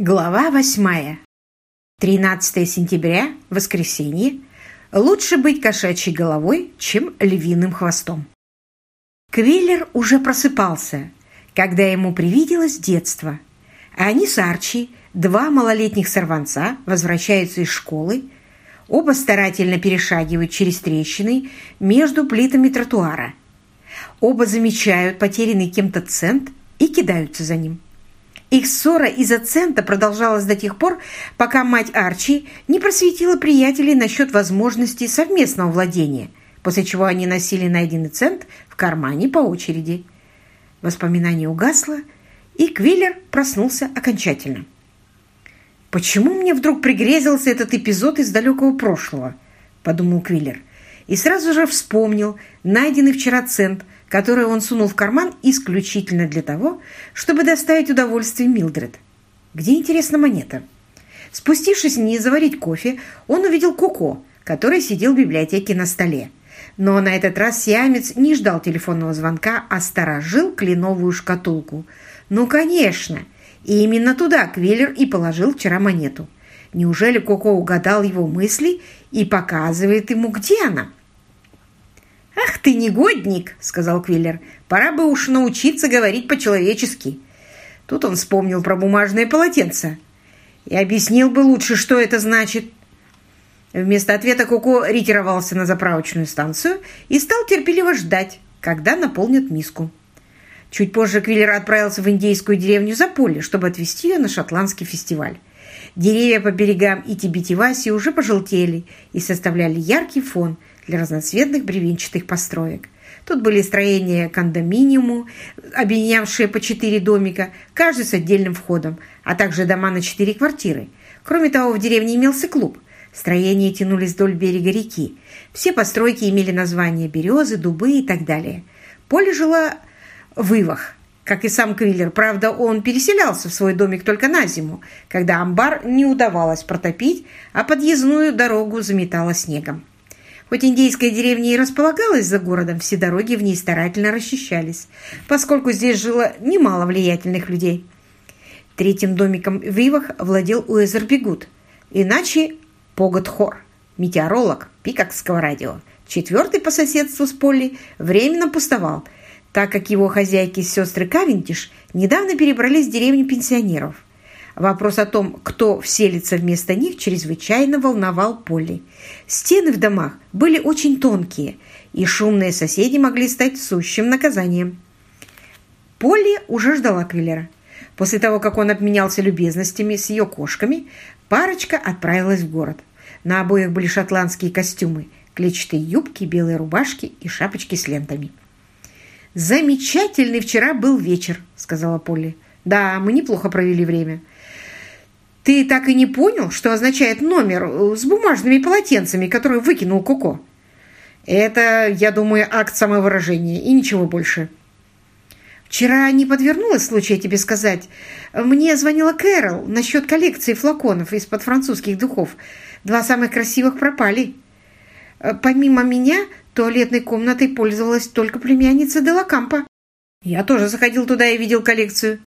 Глава восьмая. 13 сентября, воскресенье. Лучше быть кошачьей головой, чем львиным хвостом. Квиллер уже просыпался, когда ему привиделось детство. А они с Арчи, два малолетних сорванца, возвращаются из школы. Оба старательно перешагивают через трещины между плитами тротуара. Оба замечают потерянный кем-то цент и кидаются за ним. Их ссора из-за цента продолжалась до тех пор, пока мать Арчи не просветила приятелей насчет возможности совместного владения, после чего они носили найденный цент в кармане по очереди. Воспоминание угасло, и Квиллер проснулся окончательно. «Почему мне вдруг пригрезился этот эпизод из далекого прошлого?» – подумал Квиллер. И сразу же вспомнил найденный вчера цент – которую он сунул в карман исключительно для того, чтобы доставить удовольствие Милдред. Где, интересна монета? Спустившись вниз заварить кофе, он увидел Коко, который сидел в библиотеке на столе. Но на этот раз сиамец не ждал телефонного звонка, а сторожил кленовую шкатулку. Ну, конечно! И именно туда Квиллер и положил вчера монету. Неужели Коко угадал его мысли и показывает ему, где она? «Ах ты негодник!» — сказал Квиллер. «Пора бы уж научиться говорить по-человечески». Тут он вспомнил про бумажное полотенце. И объяснил бы лучше, что это значит. Вместо ответа Коко ретировался на заправочную станцию и стал терпеливо ждать, когда наполнят миску. Чуть позже Квиллер отправился в индейскую деревню за поле, чтобы отвезти ее на шотландский фестиваль. Деревья по берегам Ити-Бити-Васи уже пожелтели и составляли яркий фон для разноцветных бревенчатых построек. Тут были строения кондоминиуму, объединявшие по четыре домика, каждый с отдельным входом, а также дома на четыре квартиры. Кроме того, в деревне имелся клуб. Строения тянулись вдоль берега реки. Все постройки имели названия березы, дубы и так далее. Поле жило в Ивах, как и сам Квиллер. Правда, он переселялся в свой домик только на зиму, когда амбар не удавалось протопить, а подъездную дорогу заметало снегом. Хоть индейская деревня и располагалась за городом, все дороги в ней старательно расчищались, поскольку здесь жило немало влиятельных людей. Третьим домиком в Ивах владел Уэзер Бегут, иначе Погот Хор, метеоролог Пикакского радио. Четвертый по соседству с Полли временно пустовал, так как его хозяйки сестры Кавентиш недавно перебрались в деревню пенсионеров. Вопрос о том, кто вселится вместо них, чрезвычайно волновал Полли. Стены в домах были очень тонкие, и шумные соседи могли стать сущим наказанием. Полли уже ждала Квиллера. После того, как он обменялся любезностями с ее кошками, парочка отправилась в город. На обоих были шотландские костюмы, клетчатые юбки, белые рубашки и шапочки с лентами. «Замечательный вчера был вечер», — сказала Полли. «Да, мы неплохо провели время. Ты так и не понял, что означает номер э, с бумажными полотенцами, который выкинул Коко? Это, я думаю, акт самовыражения и ничего больше. Вчера не подвернулось случая тебе сказать. Мне звонила Кэрол насчет коллекции флаконов из-под французских духов. Два самых красивых пропали. Э, помимо меня, туалетной комнатой пользовалась только племянница Делакампа. Я тоже заходил туда и видел коллекцию.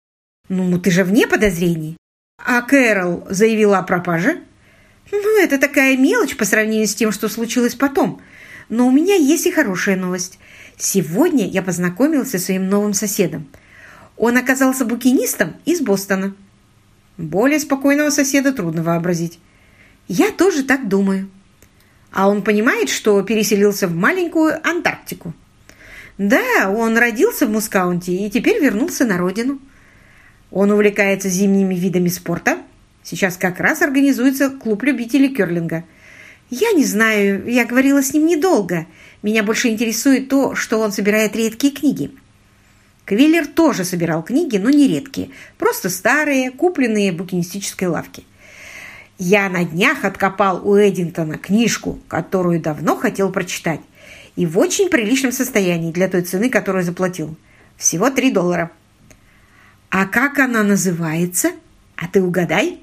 Ну, ты же вне подозрений. А Кэрол заявила о пропаже? Ну, это такая мелочь по сравнению с тем, что случилось потом. Но у меня есть и хорошая новость. Сегодня я познакомился со своим новым соседом. Он оказался букинистом из Бостона. Более спокойного соседа трудно вообразить. Я тоже так думаю. А он понимает, что переселился в маленькую Антарктику. Да, он родился в Мускаунте и теперь вернулся на родину. Он увлекается зимними видами спорта. Сейчас как раз организуется клуб любителей керлинга. Я не знаю, я говорила с ним недолго. Меня больше интересует то, что он собирает редкие книги. Квиллер тоже собирал книги, но не редкие. Просто старые, купленные в букинистической лавке. Я на днях откопал у Эдинтона книжку, которую давно хотел прочитать. И в очень приличном состоянии для той цены, которую заплатил. Всего 3 доллара. «А как она называется? А ты угадай!»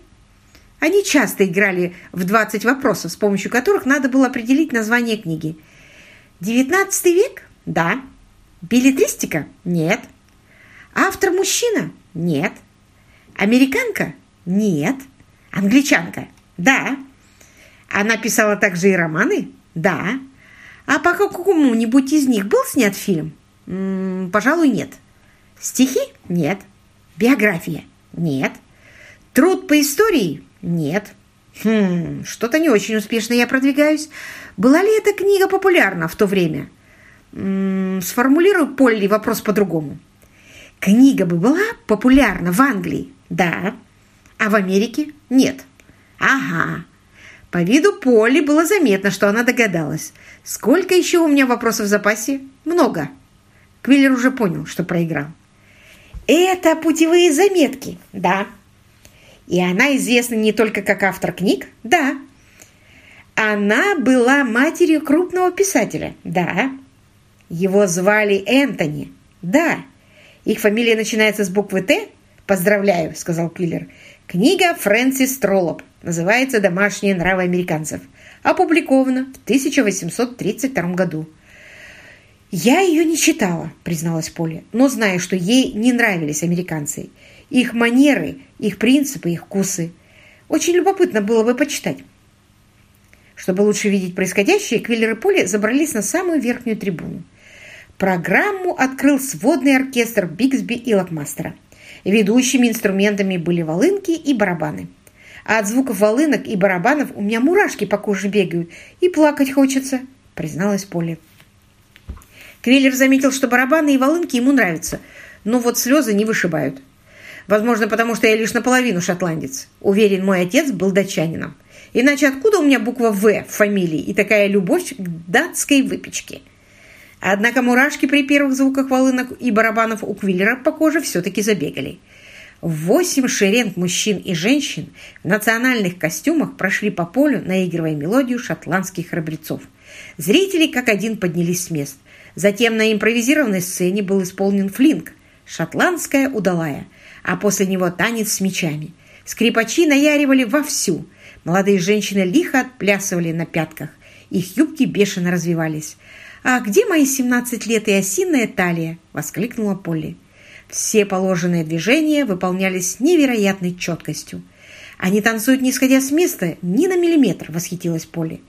Они часто играли в 20 вопросов, с помощью которых надо было определить название книги. «Девятнадцатый век? Да. Билетристика? Нет. Автор мужчина? Нет. Американка? Нет. Англичанка? Да. Она писала также и романы? Да. А по какому-нибудь из них был снят фильм? М -м, пожалуй, нет. Стихи? Нет. Биография? Нет. Труд по истории? Нет. Хм, что-то не очень успешно я продвигаюсь. Была ли эта книга популярна в то время? М -м, сформулирую, Полли, вопрос по-другому. Книга бы была популярна в Англии? Да. А в Америке? Нет. Ага. По виду Полли было заметно, что она догадалась. Сколько еще у меня вопросов в запасе? Много. Квиллер уже понял, что проиграл. Это путевые заметки, да. И она известна не только как автор книг, да. Она была матерью крупного писателя, да. Его звали Энтони, да. Их фамилия начинается с буквы «Т»? Поздравляю, сказал Квиллер. Книга Фрэнсис Троллоп. Называется «Домашние нравы американцев». Опубликована в 1832 году. «Я ее не читала», — призналась Поля, «но знаю, что ей не нравились американцы. Их манеры, их принципы, их вкусы. Очень любопытно было бы почитать». Чтобы лучше видеть происходящее, Квиллер и Поли забрались на самую верхнюю трибуну. Программу открыл сводный оркестр Бигсби и Локмастера. Ведущими инструментами были волынки и барабаны. А от звуков волынок и барабанов у меня мурашки по коже бегают, и плакать хочется, призналась Полли. Квиллер заметил, что барабаны и волынки ему нравятся, но вот слезы не вышибают. Возможно, потому что я лишь наполовину шотландец. Уверен, мой отец был датчанином. Иначе откуда у меня буква «В» в фамилии и такая любовь к датской выпечке? Однако мурашки при первых звуках волынок и барабанов у Квиллера по коже все-таки забегали. Восемь шеренг мужчин и женщин в национальных костюмах прошли по полю, наигрывая мелодию шотландских храбрецов. Зрители как один поднялись с мест. Затем на импровизированной сцене был исполнен флинг, шотландская удалая, а после него танец с мечами. Скрипачи наяривали вовсю. Молодые женщины лихо отплясывали на пятках. Их юбки бешено развивались. «А где мои 17 лет и осиная талия?» – воскликнула Полли. Все положенные движения выполнялись невероятной четкостью. «Они танцуют, не сходя с места, ни на миллиметр!» – восхитилась Полли.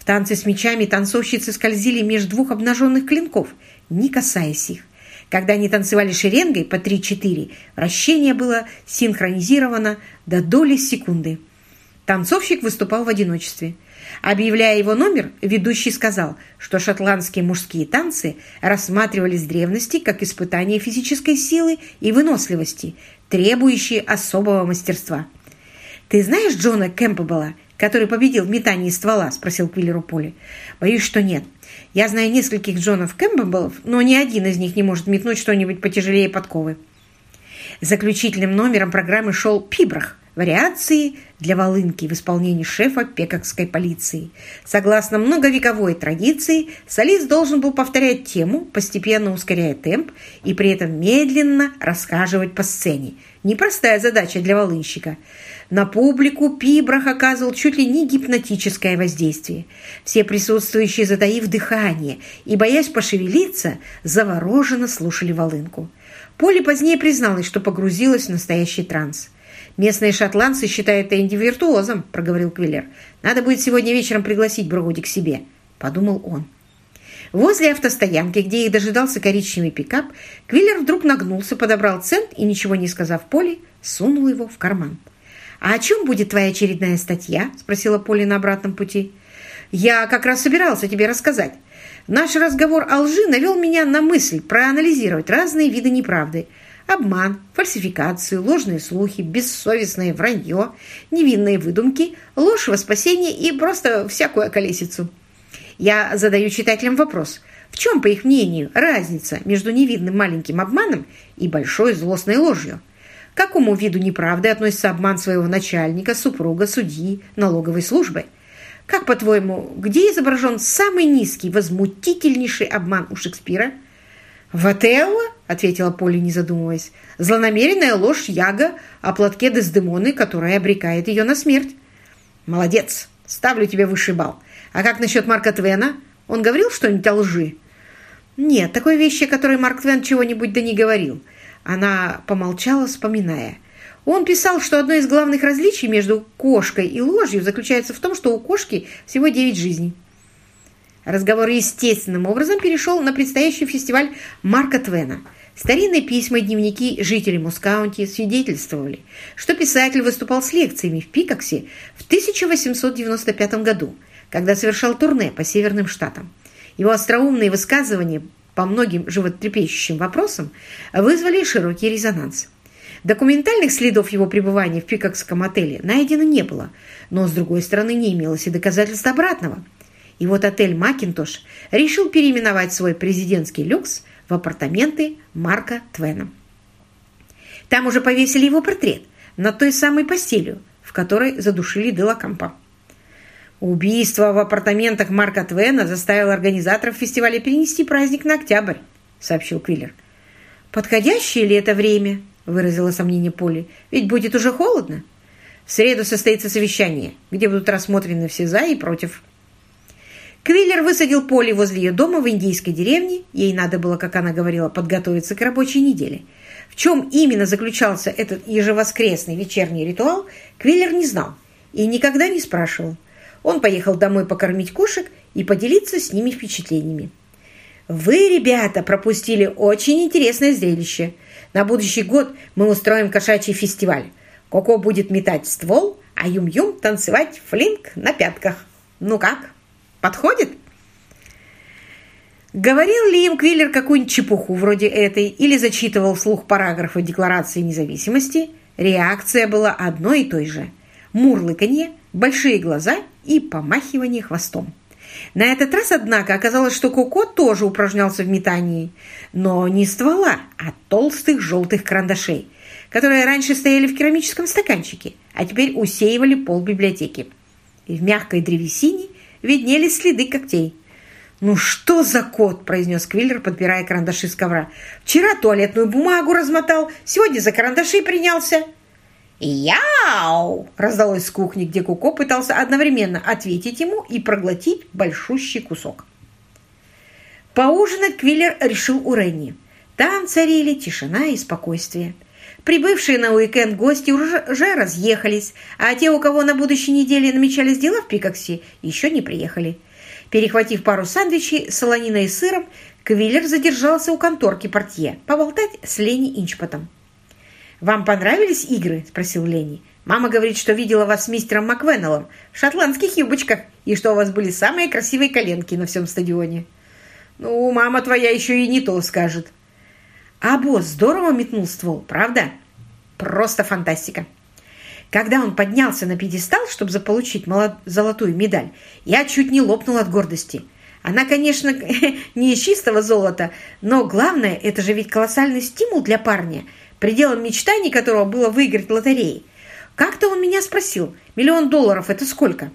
В танце с мечами танцовщицы скользили между двух обнаженных клинков, не касаясь их. Когда они танцевали шеренгой по 3-4, вращение было синхронизировано до доли секунды. Танцовщик выступал в одиночестве – Объявляя его номер, ведущий сказал, что шотландские мужские танцы рассматривались в древности как испытание физической силы и выносливости, требующие особого мастерства. «Ты знаешь Джона Кэмпбелла, который победил в метании ствола?» – спросил у Поли. «Боюсь, что нет. Я знаю нескольких Джонов Кэмпбеллов, но ни один из них не может метнуть что-нибудь потяжелее подковы». Заключительным номером программы шел Пибрах, Вариации для волынки в исполнении шефа пекокской полиции. Согласно многовековой традиции, солист должен был повторять тему, постепенно ускоряя темп и при этом медленно рассказывать по сцене. Непростая задача для волынщика. На публику Пибрах оказывал чуть ли не гипнотическое воздействие. Все присутствующие, затаив дыхание и боясь пошевелиться, завороженно слушали волынку. Поле позднее призналась, что погрузилась в настоящий транс. «Местные шотландцы считают Энди виртуозом», — проговорил Квиллер. «Надо будет сегодня вечером пригласить Броуди к себе», — подумал он. Возле автостоянки, где их дожидался коричневый пикап, Квиллер вдруг нагнулся, подобрал цент и, ничего не сказав Поле, сунул его в карман. «А о чем будет твоя очередная статья?» – спросила Поле на обратном пути. «Я как раз собирался тебе рассказать. Наш разговор о лжи навел меня на мысль проанализировать разные виды неправды – Обман, фальсификацию, ложные слухи, бессовестное вранье, невинные выдумки, ложь во спасение и просто всякую колесицу. Я задаю читателям вопрос. В чем, по их мнению, разница между невинным маленьким обманом и большой злостной ложью? К какому виду неправды относится обман своего начальника, супруга, судьи, налоговой службы? Как, по-твоему, где изображен самый низкий, возмутительнейший обман у Шекспира – «В Отелло?» — ответила Полли, не задумываясь. «Злонамеренная ложь Яга о платке Дездемоны, которая обрекает ее на смерть». «Молодец! Ставлю тебе высший балл. А как насчет Марка Твена? Он говорил что-нибудь о лжи?» «Нет, такой вещи, о которой Марк Твен чего-нибудь да не говорил». Она помолчала, вспоминая. Он писал, что одно из главных различий между кошкой и ложью заключается в том, что у кошки всего девять жизней. Разговор естественным образом перешел на предстоящий фестиваль Марка Твена. Старинные письма и дневники жителей Мускаунти свидетельствовали, что писатель выступал с лекциями в Пикаксе в 1895 году, когда совершал турне по Северным Штатам. Его остроумные высказывания по многим животрепещущим вопросам вызвали широкий резонанс. Документальных следов его пребывания в Пикакском отеле найдено не было, но, с другой стороны, не имелось и доказательств обратного – и вот отель «Макинтош» решил переименовать свой президентский люкс в апартаменты Марка Твена. Там уже повесили его портрет над той самой постелью, в которой задушили Делакампа. Убийство в апартаментах Марка Твена заставило организаторов фестиваля перенести праздник на октябрь, сообщил Квиллер. «Подходящее ли это время?» – выразила сомнение Поли. «Ведь будет уже холодно. В среду состоится совещание, где будут рассмотрены все «за» и «против». Квиллер высадил поле возле ее дома в индийской деревне. Ей надо было, как она говорила, подготовиться к рабочей неделе. В чем именно заключался этот ежевоскресный вечерний ритуал, Квиллер не знал и никогда не спрашивал. Он поехал домой покормить кошек и поделиться с ними впечатлениями. «Вы, ребята, пропустили очень интересное зрелище. На будущий год мы устроим кошачий фестиваль. Коко будет метать ствол, а Юм-Юм танцевать флинк на пятках. Ну как?» Подходит? Говорил ли им Квиллер какую-нибудь чепуху вроде этой или зачитывал вслух параграфы Декларации независимости, реакция была одной и той же. Мурлыканье, большие глаза и помахивание хвостом. На этот раз, однако, оказалось, что Коко тоже упражнялся в метании, но не ствола, а толстых желтых карандашей, которые раньше стояли в керамическом стаканчике, а теперь усеивали пол библиотеки. И в мягкой древесине виднелись следы когтей. «Ну что за кот?» – произнес Квиллер, подбирая карандаши с ковра. «Вчера туалетную бумагу размотал, сегодня за карандаши принялся». «Яу!» – раздалось с кухни, где Куко пытался одновременно ответить ему и проглотить большущий кусок. Поужинать Квиллер решил у Ренни. Там царили тишина и спокойствие. Прибывшие на уикенд гости уже, разъехались, а те, у кого на будущей неделе намечались дела в Пикоксе, еще не приехали. Перехватив пару сандвичей с солониной и сыром, Квиллер задержался у конторки портье поболтать с Лени Инчпотом. «Вам понравились игры?» – спросил Лени. «Мама говорит, что видела вас с мистером Маквеннеллом в шотландских юбочках и что у вас были самые красивые коленки на всем стадионе». «Ну, мама твоя еще и не то скажет», а босс здорово метнул ствол, правда? Просто фантастика. Когда он поднялся на пьедестал, чтобы заполучить золотую медаль, я чуть не лопнул от гордости. Она, конечно, не из чистого золота, но главное, это же ведь колоссальный стимул для парня, пределом мечтаний которого было выиграть лотереи. Как-то он меня спросил, миллион долларов – это сколько?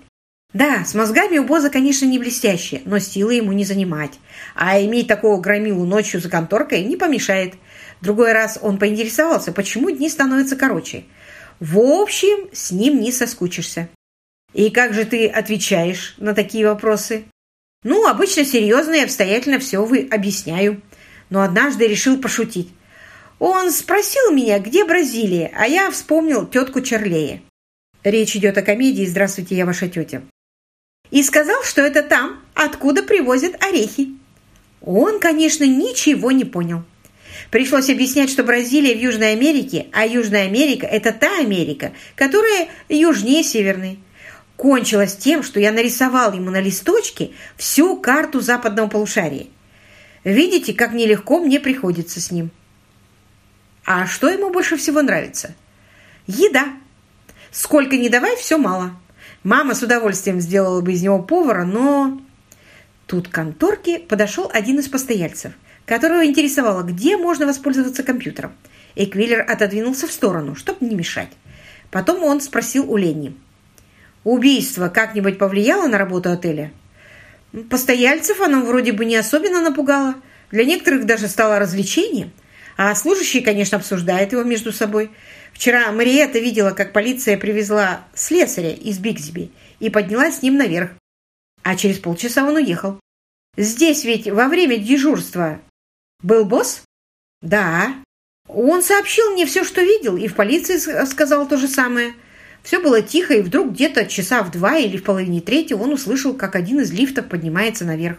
Да, с мозгами у Боза, конечно, не блестящие, но силы ему не занимать. А иметь такого громилу ночью за конторкой не помешает. Другой раз он поинтересовался, почему дни становятся короче. В общем, с ним не соскучишься. И как же ты отвечаешь на такие вопросы? Ну, обычно серьезно и обстоятельно все вы объясняю. Но однажды решил пошутить. Он спросил меня, где Бразилия, а я вспомнил тетку Чарлея. Речь идет о комедии «Здравствуйте, я ваша тетя» и сказал, что это там, откуда привозят орехи. Он, конечно, ничего не понял. Пришлось объяснять, что Бразилия в Южной Америке, а Южная Америка – это та Америка, которая южнее Северной. Кончилось тем, что я нарисовал ему на листочке всю карту западного полушария. Видите, как нелегко мне приходится с ним. А что ему больше всего нравится? Еда. Сколько ни давай, все мало. Мама с удовольствием сделала бы из него повара, но... Тут к конторке подошел один из постояльцев, которого интересовало, где можно воспользоваться компьютером. Эквиллер отодвинулся в сторону, чтобы не мешать. Потом он спросил у Ленни. «Убийство как-нибудь повлияло на работу отеля?» «Постояльцев оно вроде бы не особенно напугало. Для некоторых даже стало развлечением. А служащие, конечно, обсуждают его между собой. Вчера Мариетта видела, как полиция привезла слесаря из Бигсби и поднялась с ним наверх. А через полчаса он уехал. Здесь ведь во время дежурства был босс? Да. Он сообщил мне все, что видел, и в полиции сказал то же самое. Все было тихо, и вдруг где-то часа в два или в половине третьего он услышал, как один из лифтов поднимается наверх.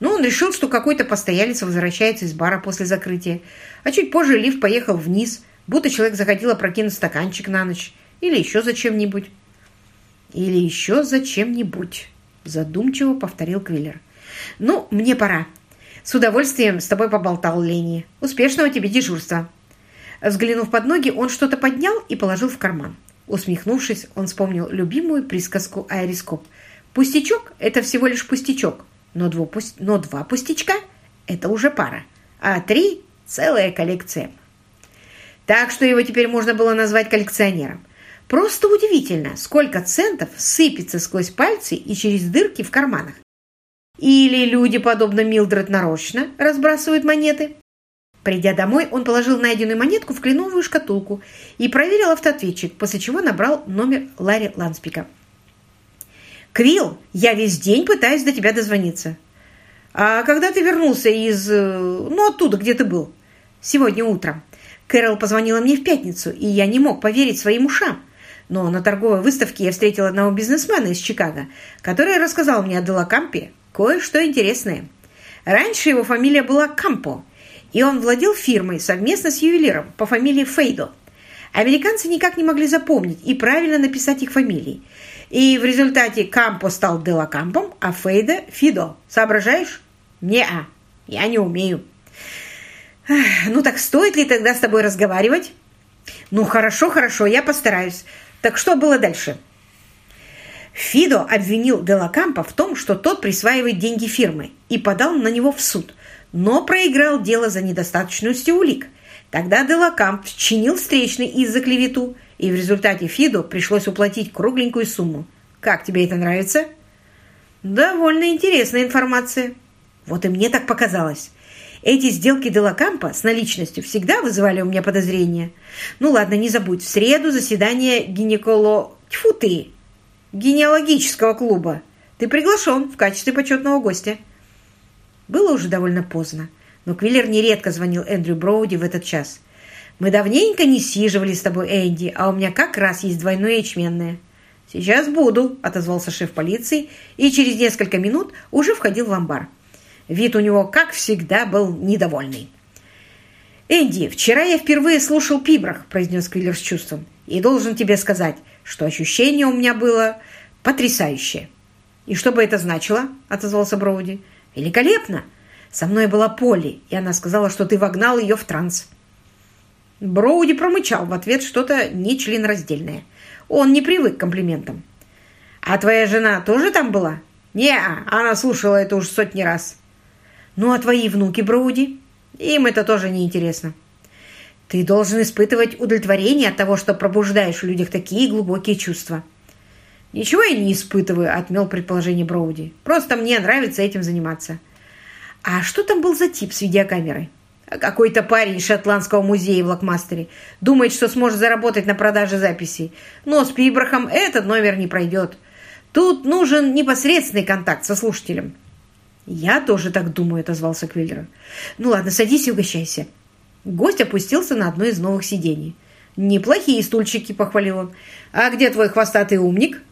Но он решил, что какой-то постоялец возвращается из бара после закрытия. А чуть позже лифт поехал вниз, будто человек захотел опрокинуть стаканчик на ночь. Или еще зачем-нибудь. Или еще зачем-нибудь, задумчиво повторил Квиллер. Ну, мне пора. С удовольствием с тобой поболтал Лени. Успешного тебе дежурства. Взглянув под ноги, он что-то поднял и положил в карман. Усмехнувшись, он вспомнил любимую присказку Айрископ. «Пустячок – это всего лишь пустячок, но, двупуст... но два пустячка – это уже пара, а три – целая коллекция». Так что его теперь можно было назвать коллекционером. Просто удивительно, сколько центов сыпется сквозь пальцы и через дырки в карманах. Или люди, подобно Милдред, нарочно разбрасывают монеты. Придя домой, он положил найденную монетку в кленовую шкатулку и проверил автоответчик, после чего набрал номер Ларри Ланспика. «Квилл, я весь день пытаюсь до тебя дозвониться. А когда ты вернулся из... Э, ну, оттуда, где ты был? Сегодня утром. Кэрол позвонила мне в пятницу, и я не мог поверить своим ушам. Но на торговой выставке я встретил одного бизнесмена из Чикаго, который рассказал мне о Делакампе кое-что интересное. Раньше его фамилия была Кампо, и он владел фирмой совместно с ювелиром по фамилии Фейдо. Американцы никак не могли запомнить и правильно написать их фамилии. И в результате Кампо стал Делакампом, а Фейдо – Фидо. Соображаешь? Не-а, я не умею. Ну так стоит ли тогда с тобой разговаривать? Ну хорошо, хорошо, я постараюсь. Так что было дальше? Фидо обвинил Делакампа в том, что тот присваивает деньги фирмы, и подал на него в суд, но проиграл дело за недостаточностью улик. Тогда Делакамп чинил встречный из-за клевету, и в результате Фидо пришлось уплатить кругленькую сумму. Как тебе это нравится? Довольно интересная информация. Вот и мне так показалось. Эти сделки Делакампа с наличностью всегда вызывали у меня подозрения. Ну ладно, не забудь, в среду заседание гинеколо... Тьфу ты! Генеалогического клуба. Ты приглашен в качестве почетного гостя. Было уже довольно поздно, но Квиллер нередко звонил Эндрю Броуди в этот час. «Мы давненько не сиживали с тобой, Энди, а у меня как раз есть двойное ячменное». «Сейчас буду», — отозвался шеф полиции, и через несколько минут уже входил в амбар. Вид у него, как всегда, был недовольный. «Энди, вчера я впервые слушал Пибрах», – произнес Квиллер с чувством. «И должен тебе сказать, что ощущение у меня было потрясающее». «И что бы это значило?» – отозвался Броуди. «Великолепно! Со мной была Полли, и она сказала, что ты вогнал ее в транс». Броуди промычал в ответ что-то нечленораздельное. Он не привык к комплиментам. «А твоя жена тоже там была?» «Не, она слушала это уже сотни раз». «Ну, а твои внуки, Броуди?» «Им это тоже не интересно. Ты должен испытывать удовлетворение от того, что пробуждаешь в людях такие глубокие чувства». «Ничего я не испытываю», — отмел предположение Броуди. «Просто мне нравится этим заниматься». «А что там был за тип с видеокамерой?» «Какой-то парень из Шотландского музея в Локмастере. Думает, что сможет заработать на продаже записей. Но с Пибрахом этот номер не пройдет. Тут нужен непосредственный контакт со слушателем». «Я тоже так думаю», — отозвался Квиллер. «Ну ладно, садись и угощайся». Гость опустился на одно из новых сидений. «Неплохие стульчики», — похвалил он. «А где твой хвостатый умник?»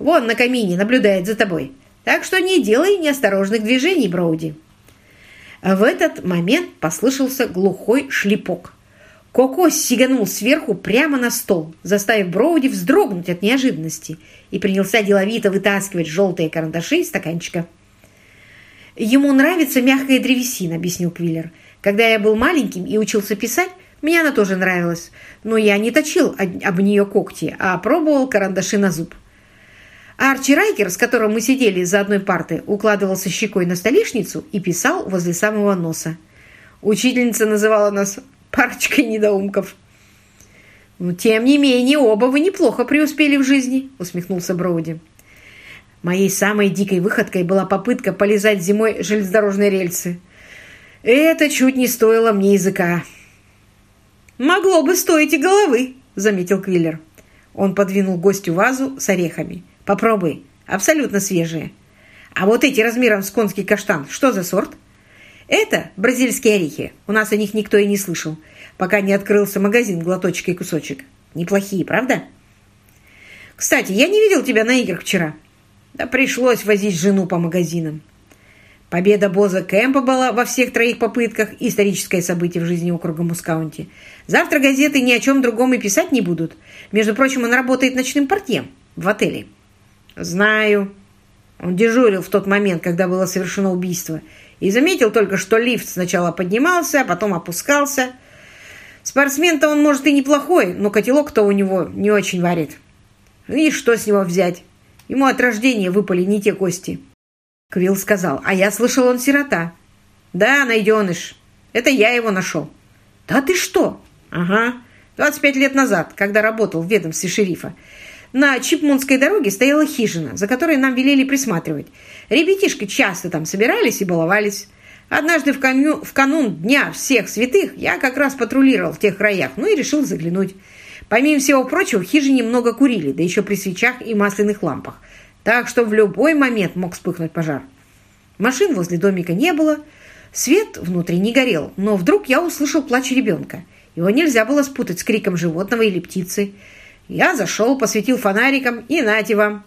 «Вон на камине, наблюдает за тобой. Так что не делай неосторожных движений, Броуди». В этот момент послышался глухой шлепок. Коко сиганул сверху прямо на стол, заставив Броуди вздрогнуть от неожиданности, и принялся деловито вытаскивать желтые карандаши из стаканчика. «Ему нравится мягкая древесина», — объяснил Квиллер. «Когда я был маленьким и учился писать, мне она тоже нравилась, но я не точил об нее когти, а пробовал карандаши на зуб». Арчи Райкер, с которым мы сидели за одной партой, укладывался щекой на столешницу и писал возле самого носа. Учительница называла нас парочкой недоумков. «Но тем не менее, оба вы неплохо преуспели в жизни», — усмехнулся Броуди. Моей самой дикой выходкой была попытка полезать зимой железнодорожные рельсы. Это чуть не стоило мне языка. «Могло бы стоить и головы», — заметил Квиллер. Он подвинул гостю вазу с орехами. «Попробуй. Абсолютно свежие. А вот эти размером с конский каштан, что за сорт?» Это бразильские орехи. У нас о них никто и не слышал, пока не открылся магазин глоточек и кусочек. Неплохие, правда? Кстати, я не видел тебя на играх вчера. Да пришлось возить жену по магазинам. Победа Боза Кэмпа была во всех троих попытках историческое событие в жизни округа Мускаунти. Завтра газеты ни о чем другом и писать не будут. Между прочим, он работает ночным портьем в отеле. Знаю. Он дежурил в тот момент, когда было совершено убийство, и заметил только, что лифт сначала поднимался, а потом опускался. Спортсмен-то он, может, и неплохой, но котелок-то у него не очень варит. И что с него взять? Ему от рождения выпали не те кости. Квилл сказал, а я слышал, он сирота. Да, найденыш. Это я его нашел. Да ты что? Ага. 25 лет назад, когда работал в ведомстве шерифа. На Чипмунской дороге стояла хижина, за которой нам велели присматривать. Ребятишки часто там собирались и баловались. Однажды в, каню, в канун Дня всех святых я как раз патрулировал в тех краях, ну и решил заглянуть. Помимо всего прочего, в хижине много курили, да еще при свечах и масляных лампах так что в любой момент мог вспыхнуть пожар. Машин возле домика не было, свет внутри не горел, но вдруг я услышал плач ребенка. Его нельзя было спутать с криком животного или птицы. Я зашел, посветил фонариком и нате вам.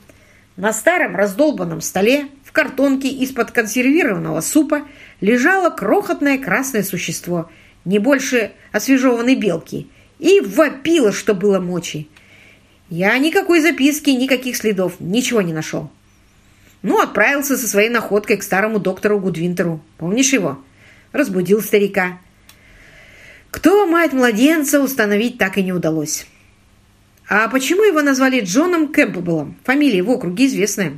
На старом раздолбанном столе в картонке из-под консервированного супа лежало крохотное красное существо, не больше освежеванной белки, и вопило, что было мочи. Я никакой записки, никаких следов, ничего не нашел. Ну, отправился со своей находкой к старому доктору Гудвинтеру. Помнишь его? Разбудил старика. Кто мать младенца, установить так и не удалось. А почему его назвали Джоном Кэмпбеллом? Фамилия в округе известная.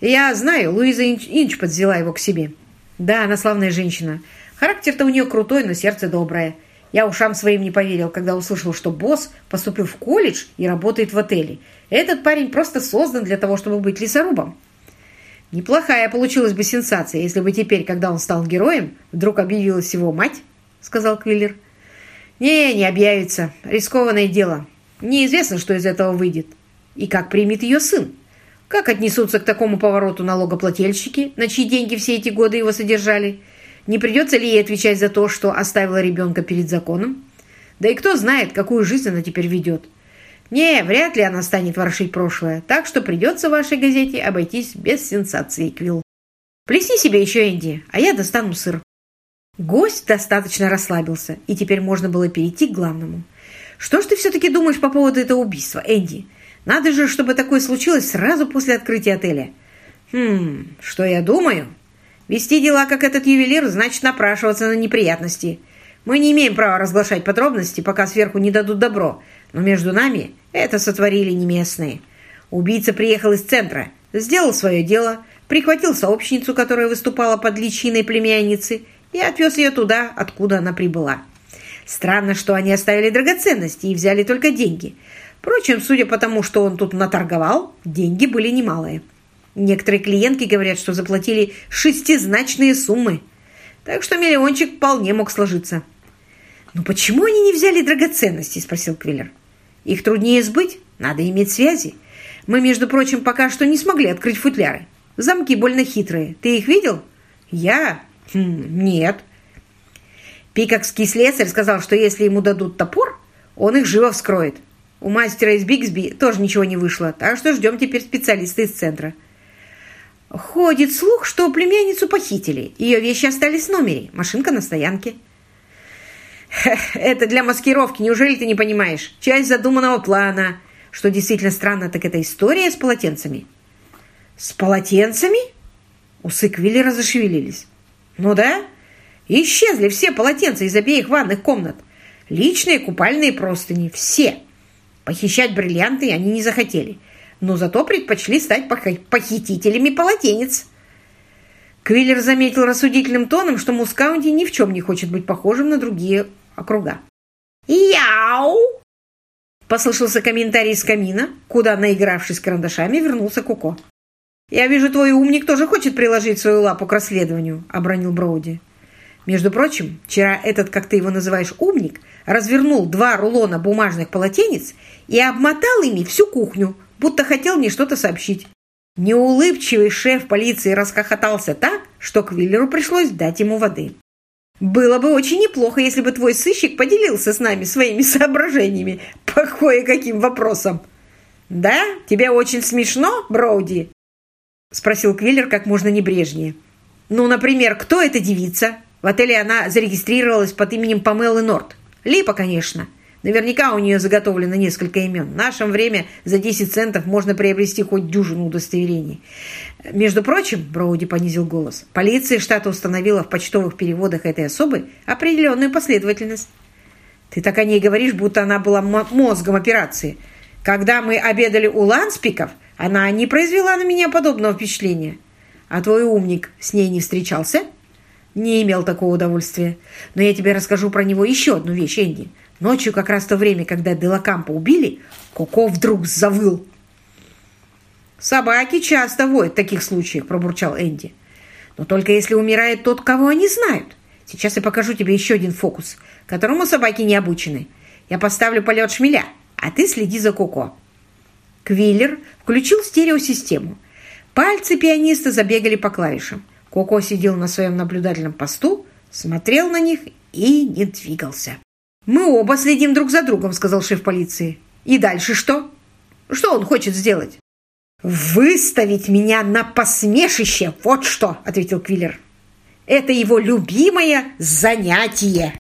Я знаю, Луиза Инч, Инч его к себе. Да, она славная женщина. Характер-то у нее крутой, но сердце доброе. Я ушам своим не поверил, когда услышал, что босс поступил в колледж и работает в отеле. Этот парень просто создан для того, чтобы быть лесорубом. Неплохая получилась бы сенсация, если бы теперь, когда он стал героем, вдруг объявилась его мать, сказал Квиллер. Не, не объявится. Рискованное дело. Неизвестно, что из этого выйдет. И как примет ее сын. Как отнесутся к такому повороту налогоплательщики, на чьи деньги все эти годы его содержали – не придется ли ей отвечать за то, что оставила ребенка перед законом? Да и кто знает, какую жизнь она теперь ведет. Не, вряд ли она станет ворошить прошлое, так что придется вашей газете обойтись без сенсации, Квилл. Плесни себе еще, Энди, а я достану сыр. Гость достаточно расслабился, и теперь можно было перейти к главному. Что ж ты все-таки думаешь по поводу этого убийства, Энди? Надо же, чтобы такое случилось сразу после открытия отеля. Хм, что я думаю? Вести дела, как этот ювелир, значит напрашиваться на неприятности. Мы не имеем права разглашать подробности, пока сверху не дадут добро. Но между нами это сотворили не местные. Убийца приехал из центра, сделал свое дело, прихватил сообщницу, которая выступала под личиной племянницы, и отвез ее туда, откуда она прибыла. Странно, что они оставили драгоценности и взяли только деньги. Впрочем, судя по тому, что он тут наторговал, деньги были немалые. Некоторые клиентки говорят, что заплатили шестизначные суммы. Так что миллиончик вполне мог сложиться. «Но почему они не взяли драгоценности?» – спросил Квиллер. «Их труднее сбыть. Надо иметь связи. Мы, между прочим, пока что не смогли открыть футляры. Замки больно хитрые. Ты их видел?» «Я? Хм, нет». Пикокский слесарь сказал, что если ему дадут топор, он их живо вскроет. У мастера из Бигсби тоже ничего не вышло, так что ждем теперь специалиста из центра. Ходит слух, что племянницу похитили. Ее вещи остались в номере. Машинка на стоянке. Это для маскировки, неужели ты не понимаешь? Часть задуманного плана. Что действительно странно, так это история с полотенцами. С полотенцами? Усы Квиллера зашевелились. Ну да, исчезли все полотенца из обеих ванных комнат. Личные купальные простыни, все. Похищать бриллианты они не захотели но зато предпочли стать похитителями полотенец. Квиллер заметил рассудительным тоном, что Мускаунти ни в чем не хочет быть похожим на другие округа. «Яу!» Послышался комментарий из камина, куда, наигравшись карандашами, вернулся Куко. «Я вижу, твой умник тоже хочет приложить свою лапу к расследованию», — обронил Броуди. «Между прочим, вчера этот, как ты его называешь, умник, развернул два рулона бумажных полотенец и обмотал ими всю кухню, будто хотел мне что-то сообщить. Неулыбчивый шеф полиции расхохотался так, что Квиллеру пришлось дать ему воды. «Было бы очень неплохо, если бы твой сыщик поделился с нами своими соображениями по кое-каким вопросам». «Да? Тебе очень смешно, Броуди?» – спросил Квиллер как можно небрежнее. «Ну, например, кто эта девица?» В отеле она зарегистрировалась под именем Памелы Норт. Липа, конечно. Наверняка у нее заготовлено несколько имен. В наше время за 10 центов можно приобрести хоть дюжину удостоверений. Между прочим, Броуди понизил голос, полиция штата установила в почтовых переводах этой особы определенную последовательность. Ты так о ней говоришь, будто она была мозгом операции. Когда мы обедали у Ланспиков, она не произвела на меня подобного впечатления. А твой умник с ней не встречался?» Не имел такого удовольствия. Но я тебе расскажу про него еще одну вещь, Энди. Ночью, как раз в то время, когда Делакампа убили, Коко вдруг завыл. «Собаки часто воют в таких случаях», – пробурчал Энди. «Но только если умирает тот, кого они знают. Сейчас я покажу тебе еще один фокус, которому собаки не обучены. Я поставлю полет шмеля, а ты следи за Коко». Квиллер включил стереосистему. Пальцы пианиста забегали по клавишам. Коко сидел на своем наблюдательном посту, смотрел на них и не двигался. «Мы оба следим друг за другом», — сказал шеф полиции. «И дальше что? Что он хочет сделать?» «Выставить меня на посмешище! Вот что!» — ответил Квиллер. «Это его любимое занятие!»